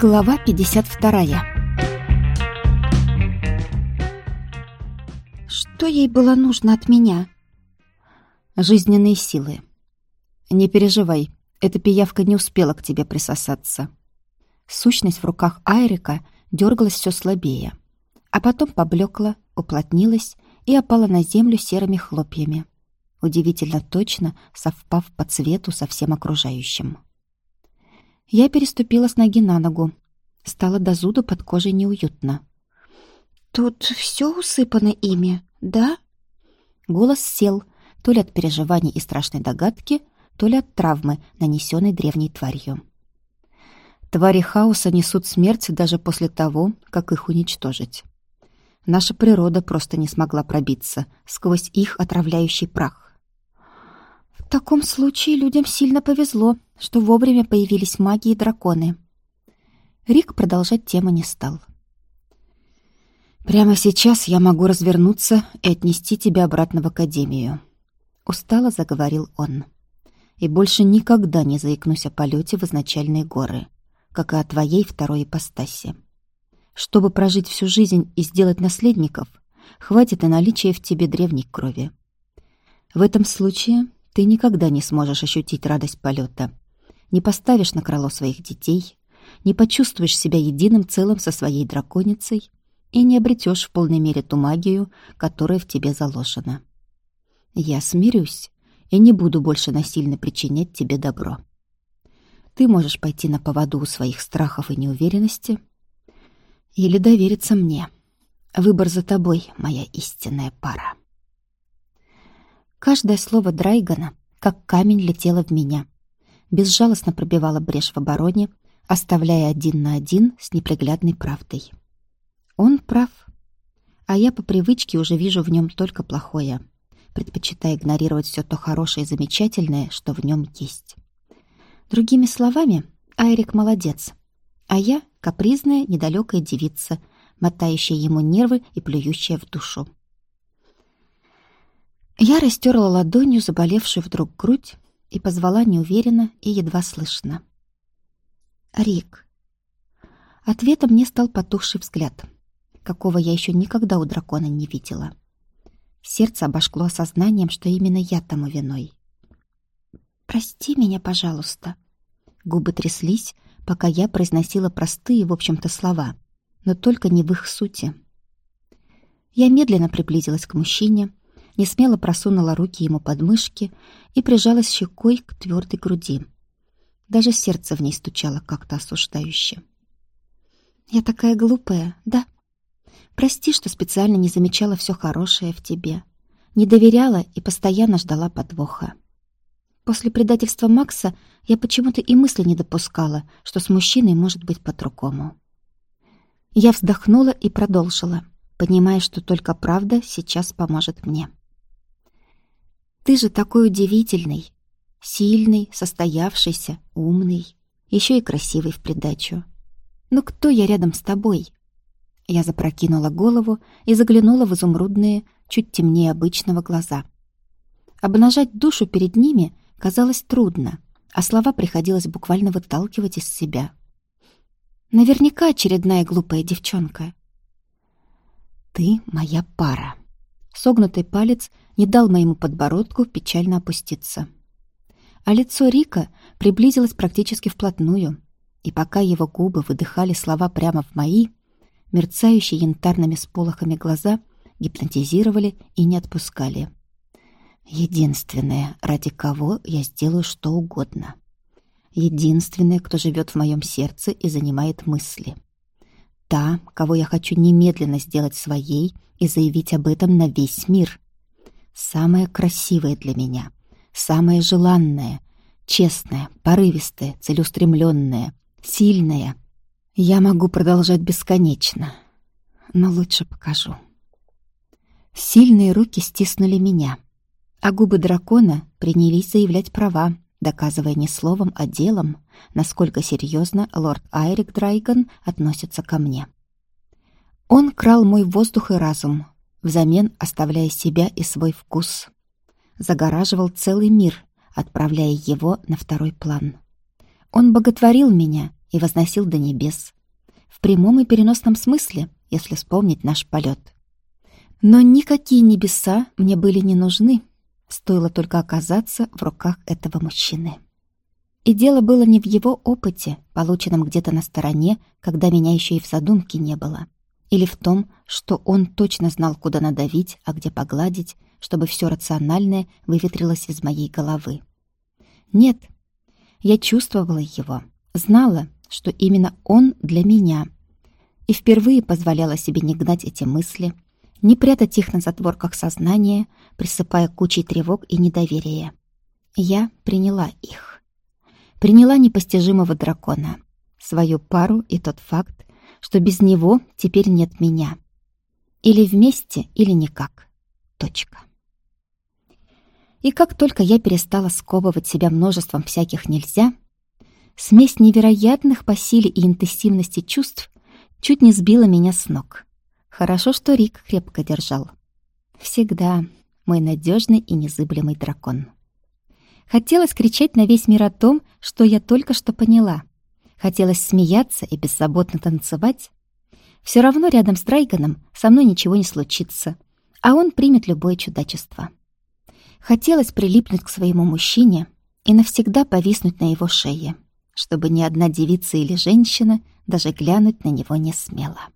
Глава 52 Что ей было нужно от меня? Жизненные силы. Не переживай, эта пиявка не успела к тебе присосаться. Сущность в руках Айрика дергалась все слабее, а потом поблекла, уплотнилась и опала на землю серыми хлопьями, удивительно точно совпав по цвету со всем окружающим. Я переступила с ноги на ногу. Стало до зуда под кожей неуютно. «Тут все усыпано ими, да?» Голос сел, то ли от переживаний и страшной догадки, то ли от травмы, нанесенной древней тварью. Твари хаоса несут смерть даже после того, как их уничтожить. Наша природа просто не смогла пробиться сквозь их отравляющий прах. В таком случае людям сильно повезло, что вовремя появились маги и драконы. Рик продолжать тему не стал. «Прямо сейчас я могу развернуться и отнести тебя обратно в академию», — устало заговорил он. «И больше никогда не заикнусь о полете в изначальные горы, как и о твоей второй ипостаси. Чтобы прожить всю жизнь и сделать наследников, хватит и наличия в тебе древней крови. В этом случае ты никогда не сможешь ощутить радость полета, не поставишь на крыло своих детей, не почувствуешь себя единым целым со своей драконицей и не обретешь в полной мере ту магию, которая в тебе заложена. Я смирюсь и не буду больше насильно причинять тебе добро. Ты можешь пойти на поводу у своих страхов и неуверенности или довериться мне. Выбор за тобой, моя истинная пара. Каждое слово Драйгана, как камень, летело в меня. Безжалостно пробивало брешь в обороне, оставляя один на один с неприглядной правдой. Он прав. А я по привычке уже вижу в нем только плохое, предпочитая игнорировать все то хорошее и замечательное, что в нем есть. Другими словами, Айрик молодец, а я — капризная, недалекая девица, мотающая ему нервы и плюющая в душу. Я растерла ладонью заболевшую вдруг грудь и позвала неуверенно и едва слышно. «Рик». Ответом мне стал потухший взгляд, какого я еще никогда у дракона не видела. Сердце обожгло осознанием, что именно я тому виной. «Прости меня, пожалуйста». Губы тряслись, пока я произносила простые, в общем-то, слова, но только не в их сути. Я медленно приблизилась к мужчине, не смело просунула руки ему под мышки и прижалась щекой к твердой груди. Даже сердце в ней стучало как-то осуждающе. «Я такая глупая, да? Прости, что специально не замечала все хорошее в тебе, не доверяла и постоянно ждала подвоха. После предательства Макса я почему-то и мысли не допускала, что с мужчиной может быть по-другому. Я вздохнула и продолжила, понимая, что только правда сейчас поможет мне. Ты же такой удивительный, сильный, состоявшийся, умный, еще и красивый в придачу. Ну кто я рядом с тобой? Я запрокинула голову и заглянула в изумрудные, чуть темнее обычного глаза. Обнажать душу перед ними казалось трудно, а слова приходилось буквально выталкивать из себя. Наверняка очередная глупая девчонка. «Ты моя пара». Согнутый палец не дал моему подбородку печально опуститься. А лицо Рика приблизилось практически вплотную, и пока его губы выдыхали слова прямо в мои, мерцающие янтарными сполохами глаза гипнотизировали и не отпускали. Единственное, ради кого я сделаю что угодно. Единственное, кто живет в моем сердце и занимает мысли. Та, кого я хочу немедленно сделать своей и заявить об этом на весь мир. Самая красивая для меня, самая желанная, честная, порывистая, целеустремленная, сильная. Я могу продолжать бесконечно, но лучше покажу. Сильные руки стиснули меня, а губы дракона принялись заявлять права, доказывая не словом, а делом, насколько серьезно лорд Айрик Драйган относится ко мне. Он крал мой воздух и разум, взамен оставляя себя и свой вкус. Загораживал целый мир, отправляя его на второй план. Он боготворил меня и возносил до небес. В прямом и переносном смысле, если вспомнить наш полет. Но никакие небеса мне были не нужны, стоило только оказаться в руках этого мужчины. И дело было не в его опыте, полученном где-то на стороне, когда меня еще и в задумке не было, или в том, что он точно знал, куда надавить, а где погладить, чтобы все рациональное выветрилось из моей головы. Нет, я чувствовала его, знала, что именно он для меня, и впервые позволяла себе не гнать эти мысли, не прятать их на затворках сознания, присыпая кучей тревог и недоверия. Я приняла их. Приняла непостижимого дракона, свою пару и тот факт, что без него теперь нет меня. Или вместе, или никак. Точка. И как только я перестала сковывать себя множеством всяких «нельзя», смесь невероятных по силе и интенсивности чувств чуть не сбила меня с ног. Хорошо, что Рик крепко держал. Всегда мой надежный и незыблемый дракон. Хотелось кричать на весь мир о том, что я только что поняла. Хотелось смеяться и беззаботно танцевать. Все равно рядом с Драйганом со мной ничего не случится, а он примет любое чудачество. Хотелось прилипнуть к своему мужчине и навсегда повиснуть на его шее, чтобы ни одна девица или женщина даже глянуть на него не смела.